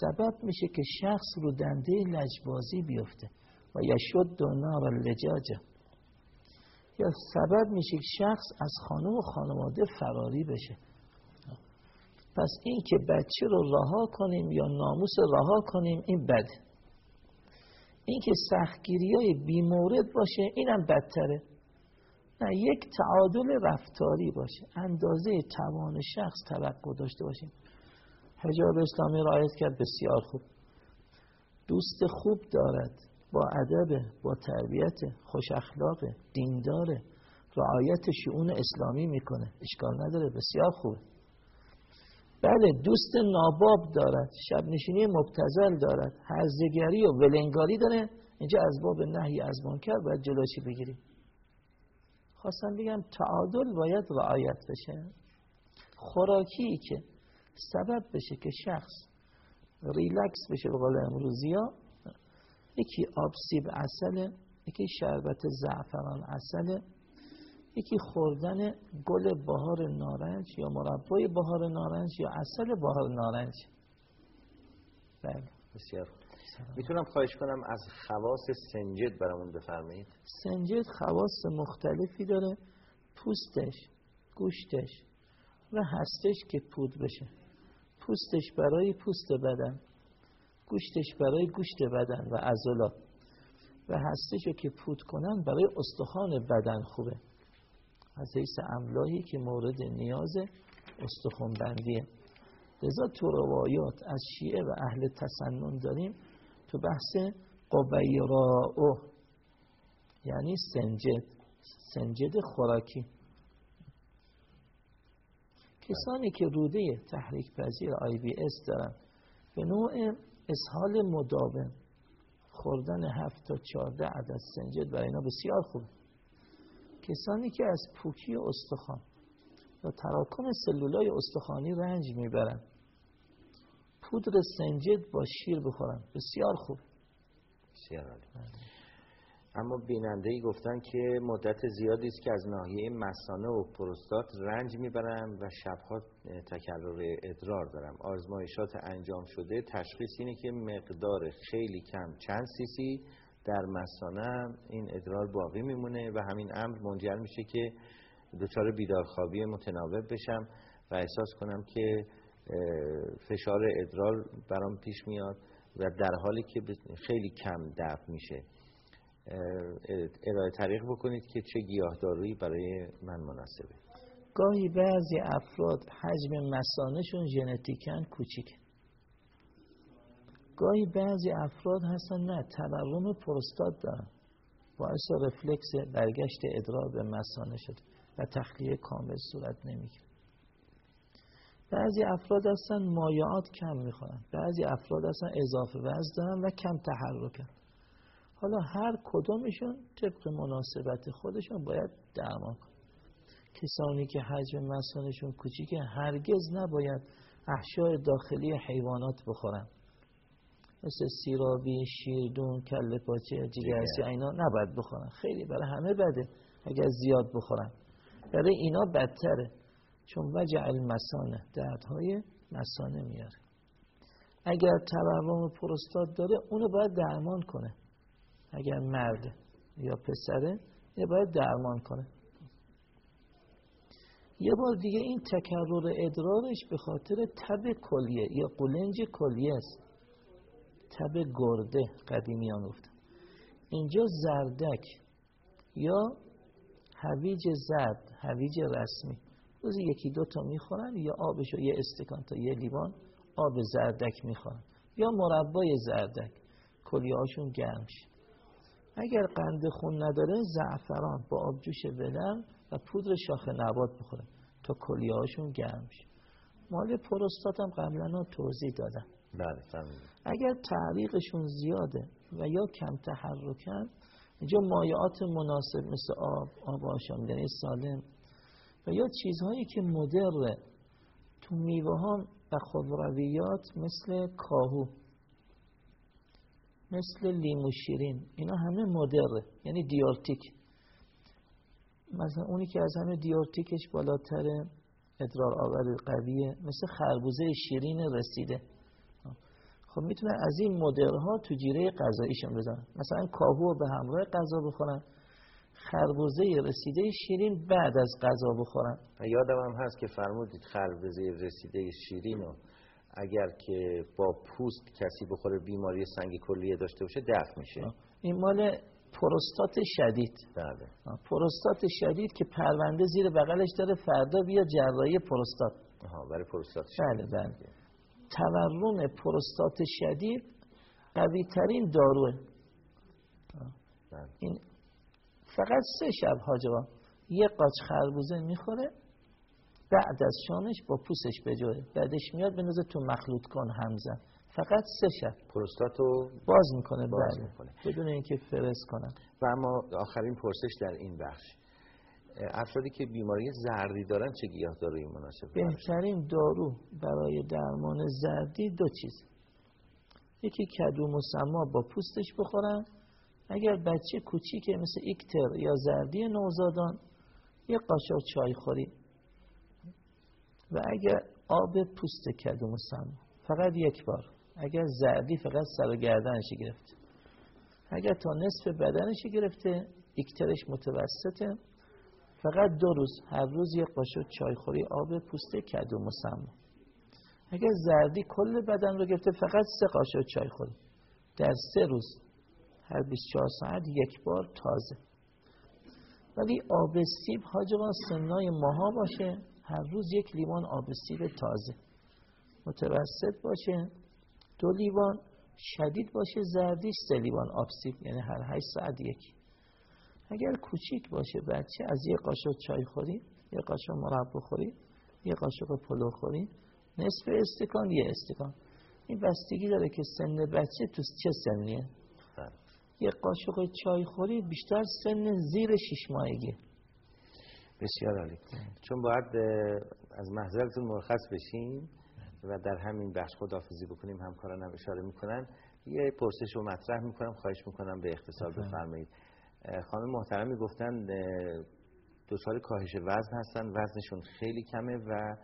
سبب میشه که شخص رو دنده لجبازی بیفته. و یشد و نار لجاجه یا سبب میشه که شخص از خانه و خانواده فراری بشه. پس این که بچه رو رها کنیم یا ناموس رها کنیم این بده. این که سختگیری های بیمورد باشه اینم بدتره. نه یک تعادل رفتاری باشه. اندازه توان شخص توقع داشته باشیم. حجاب اسلامی رعایت کرد بسیار خوب. دوست خوب دارد. با ادب با تربیت خوش اخلاق دیندار رعایت شعون اسلامی می‌کنه. اشکال نداره بسیار خوب. بله دوست ناباب دارد شب نشینی مبتزل دارد هرزگری و ولنگاری داره. اینجا از باب نهی از منکر باید جلوشی بگیریم؟ خواستم بگم تعادل باید رعایت بشه. خوراکی که سبب بشه که شخص ریلکس بشه به قول امروزی ها یکی آب سیب اصله یکی شربت زعفران اصله یکی خوردن گل بهار نارنج یا مربای بهار نارنج یا اصل بهار نارنج. بله. بسیار می‌تونم خواهش کنم از خواص سنجد برامون بفرمایید. سنجد خواص مختلفی داره. پوستش گوشتش و هستش که پود بشه. پوستش برای پوست بدن. گوشتش برای گوشت بدن و عضلات. و هستش که پود کنن برای استخوان بدن خوبه. از حیث املاحی که مورد نیاز استخوان بندیه لذا تو روایات از شیعه و اهل تسنن داریم تو بحث قبیراؤه یعنی سنجد سنجد خوراکی. کسانی که روده تحریک پذیر آی بی اس دارن به نوع اسحال مداوم خوردن هفت تا چارده عدد سنجد برای اینا بسیار خوبه. کسانی که از پوکی استخوان و تراکم سلولای استخوانی رنج می‌برن. پودر سنجد با شیر بخورن. بسیار خوب. بسیار عالی. اما بیننده ای گفتن که مدت زیادی است که از ناحیه مسانه و پروستات رنج می‌برم و شبها تکرر ادرار دارم. آزمایشات انجام شده تشخیص اینه که مقدار خیلی کم چند سیسی در مسانه این ادرار باقی میمونه و همین امر منجر میشه که دچار بیدارخوابی متناوب بشم و احساس کنم که فشار ادرار برام پیش میاد و در حالی که خیلی کم دفع میشه. ارائه طریق بکنید که چه گیاهدارویی برای من مناسبه. گاهی بعضی افراد حجم مسانشون ژنتیکن کوچیک گاهی بعضی افراد هستن نه تورم پروستات دارن. باعث رفلکس برگشت ادرار به مسانه شده و تخلیه کامل صورت نمی‌گیره. بعضی افراد هستن مایعات کم می‌خورن. بعضی افراد هستن اضافه وزن دارن و کم تحرکن. حالا هر کدومشون طبق مناسبت خودشون باید درمان کن کسانی که حجم مسانشون کوچیکه هرگز نباید احشای داخلی حیوانات بخورن. مثل سیرابی، شیردون، کل پاچه، جگرسی اینا نباید بخورن. خیلی برای همه بده. اگر زیاد بخورن. برای اینا بدتره. چون وجع المسانه دردهای مسانه میاره. اگر تورم پروستات داره اونو باید درمان کنه. اگر مرده یا پسره یه باید درمان کنه. یه بار دیگه این تکرر ادرارش به خاطر تب کلیه یا قلنج کلیه است. تب گرده قدیمیان گفتن اینجا زردک یا هویج زرد هویج رسمی. روزی یکی دو تا می‌خورن یا آبشو یه استکان تا یه لیوان آب زردک می‌خورن. یا مربای زردک. کلیهاشون گرم اگر قند خون نداره زعفران با آبجوش ولرم و پودر شاخ نبات بخوره تا کلیهاشون گرم شه. مال پروستات هم قبلا توضیح دادم بله اگر تعریقشون زیاده و یا کم تحرکن اینجا مایعات مناسب مثل آب آب آشامیدنی سالم و یا چیزهایی که مدره تو میوه ها و خضرویات مثل کاهو مثل لیمو شیرین اینا همه مدره یعنی دیورتیک مثلا اونی که از همه دیورتیکش بالاتره ادرار آور قویه مثل خربوزه شیرین رسیده. خب می‌تونه از این مدرها تو جیره غذاییشون بزنن. مثلا کاهو به همراه غذا بخورن. خربوزه رسیده شیرین بعد از غذا بخورن. یادم هم هست که فرمودید خربوزه رسیده شیرین رو اگر که با پوست کسی بخوره بیماری سنگ کلیه داشته باشه دفع میشه. این مال پروستات شدید. بله. پروستات شدید که پرونده زیر بغلش داره فردا بیا جراحی پروستات. آها برای پروستات شدید. بله. بله تورم پروستات شدید قوی ترین داروه. بله. این فقط سه شب حاجبا یه قاچ خربوزه می‌خوره بعد از شانش با پوستش بجوره بعدش میاد بندازه تو مخلوط کن همزن فقط سه شب. پروستاتو باز می‌کنه باز بله. می‌کنه. بدون اینکه فرز کنن. و اما آخرین پرسش در این بخش. افرادی که بیماری زردی دارن چه گیاهدارویی مناسب بهترین دارو برای درمان زردی دو چیز. یکی کدو مسما با پوستش بخورن. اگر بچه کوچیک مثل ایکتر یا زردی نوزادان یه قاشق چای خوری و اگر آب پوست کدو مسما فقط یک بار. اگر زردی فقط سر و گردنش گرفته اگر تا نصف بدنش گرفته ایکترش متوسطه. فقط دو روز هر روز یک قاشق چایخوری آب پوست کدو مسما اگر زردی کل بدن رو گرفته فقط سه قاشق چایخوری. در سه روز هر 24 ساعت یک بار تازه. ولی آب سیب حاجقا سنای ماها باشه هر روز یک لیوان آب سیب تازه. متوسط باشه دو لیوان شدید باشه زردیش سه لیوان آب سیب یعنی هر هشت ساعت یکی اگر کوچیک باشه بچه از یه قاشق چای خوری یه قاشق مربا خوری یه قاشق پلو خوری نصف استکان یه استکان. این بستگی داره که سن بچه تو چه سنیه؟ بله. یه قاشق چای خوری بیشتر سن زیر شش ماهگی. بسیار عالی. چون باید از محضرتون مرخص بشیم و در همین بخش خدافزی بکنیم همکارانم اشاره می‌کنن. یه پرسش رو مطرح می‌کنم خواهش می‌کنم به اختصار بفرمایید. خانم محترمی گفتن دچار کاهش وزن هستن وزنشون خیلی کمه و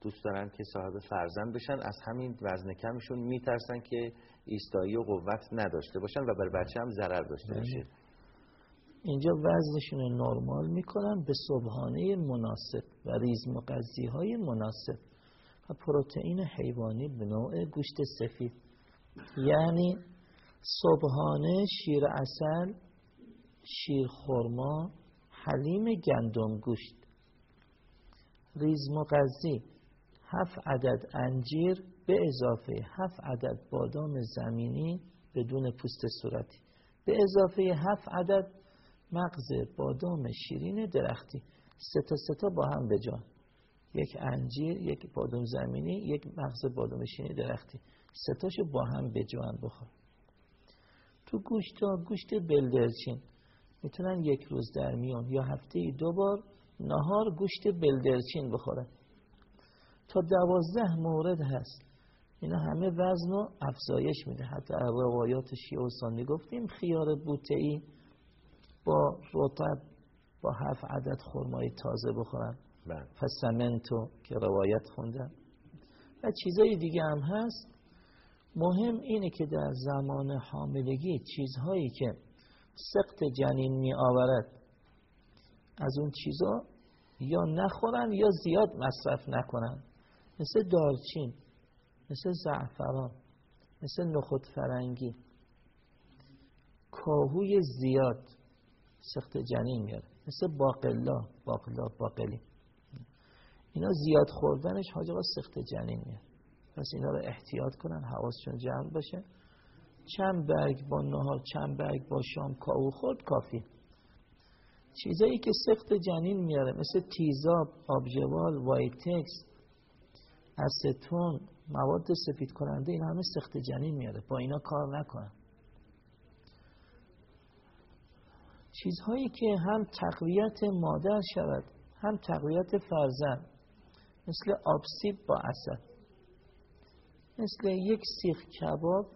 دوست دارن که صاحب فرزند بشن. از همین وزن کمشون میترسن که ایستایی و قوت نداشته باشن و بر بچه هم ضرر داشته بله. باشه. اینجا وزنشون رو نرمال می‌کنن به صبحانه مناسب و ریز مغذی های مناسب و پروتئین حیوانی به نوع گوشت سفید. یعنی صبحانه شیر اصل شیر خورما حلیم گندم گوشت ریز مغذی هفت عدد انجیر به اضافه هفت عدد بادام زمینی بدون پوست صورتی. به اضافه هفت عدد مغز بادام شیرین درختی. سه تا سه تا با هم بجان یک انجیر یک بادام زمینی یک مغز بادام شیرین درختی. سه تاشو با هم بجوان بخور. تو گوشت گوشت بلدرچین. می‌تونن یک روز در میان یا هفته ای دو بار نهار گوشت بلدرچین بخورن. تا دوازده مورد هست. اینا همه وزن و افزایش میده. حتی روایات شیعه و سنی گفتیم خیار بوته با رطب با هفت عدد خرمای تازه بخورن. بله. فسمنتو که روایت خوندن و چیزای دیگه هم هست. مهم اینه که در زمان حاملگی چیزهایی که سخت جنین می آورد. از اون چیزا یا نخورن یا زیاد مصرف نکنن. مثل دارچین مثل زعفران مثل نخود فرنگی. کاهوی زیاد سخت جنین میاره مثل باقلا باقلا باقلی. اینا زیاد خوردنش حاجقا سخت جنین میاره پس اینا رو احتیاط کنن حواسشون جمع باشه. چند برگ با نهار چند برگ با شام کاهو خورد کافی. چیزایی که سقط جنین میاره مثل تیزاب آب ژاول وایتکس استون مواد سفید کننده این همه سقط جنین میاره. با اینا کار نکنن چیزهایی که هم تقویت مادر شود هم تقویت فرزند. مثل آب سیب با عسل مثل یک سیخ کباب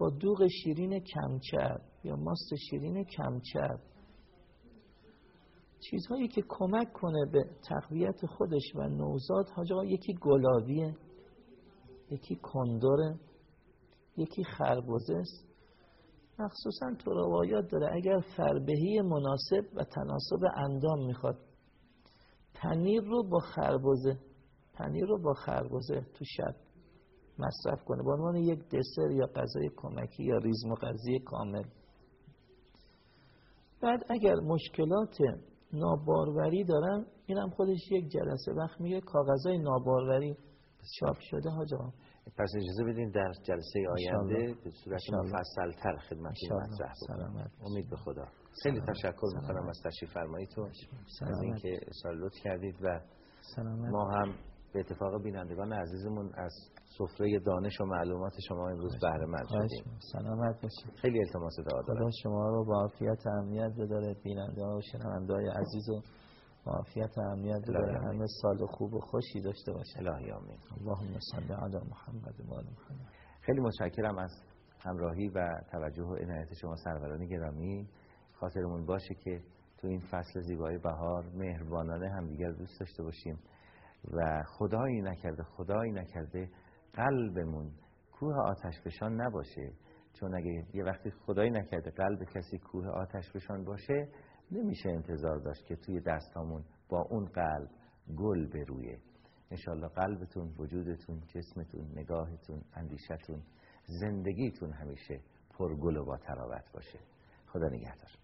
با دوغ شیرین کمچر یا ماست شیرین کمچر چیزهایی که کمک کنه به تقویت خودش و نوزاد حاجا یکی گلابیه یکی کندوره یکی خربزه است. مخصوصا تو روایات داره. اگر فربهی مناسب و تناسب اندام می‌خواد پنیر رو با خربزه پنیر رو با خربزه تو شب مصرف کنه. به عنوان یک دسر یا غذای کمکی یا ریز مغذی کامل. بعد اگر مشکلات ناباروری دارن اینم خودش یک جلسه وقت میگه کاغذای ناباروری چاپ شده. ها پس اجازه بدین در جلسه آینده به صورت مفصل تر خدمتتون مطرح بکنم. امید به خدا. خیلی تشکر می‌کنم از تشریف فرماییتون. از اینکه اشاره لطف کردید و سلامت. ما هم به اتفاق بینندگان عزیزمون از سفره دانش و معلومات شما امروز بهره مند شدیم. سلامت باشید خیلی التماس دعا دارم. خدا شما رو با عافیت و امنیت بداره. بیننده و شنونده های عزیز و با عافیت و امنیت بداره. همه سال خوب و خوشی داشته باشه. الهی آمین. اللهم صل علی محمد و آل محمد. خیلی متشکرم از همراهی و توجه و عنایت شما سروران گرامی. خاطرمون باشه که تو این فصل زیبای بهار مهربانانه همدیگر دوست داشته باشیم. و خدایی نکرده خدایی نکرده قلبمون کوه آتش فشان نباشه. چون اگه یه وقتی خدایی نکرده قلب کسی کوه آتش فشان باشه نمیشه انتظار داشت که توی دستامون با اون قلب گل برویه. انشالله قلبتون وجودتون جسمتون نگاهتون اندیشتون زندگیتون همیشه پرگل و با تراوت باشه. خدا نگهدار.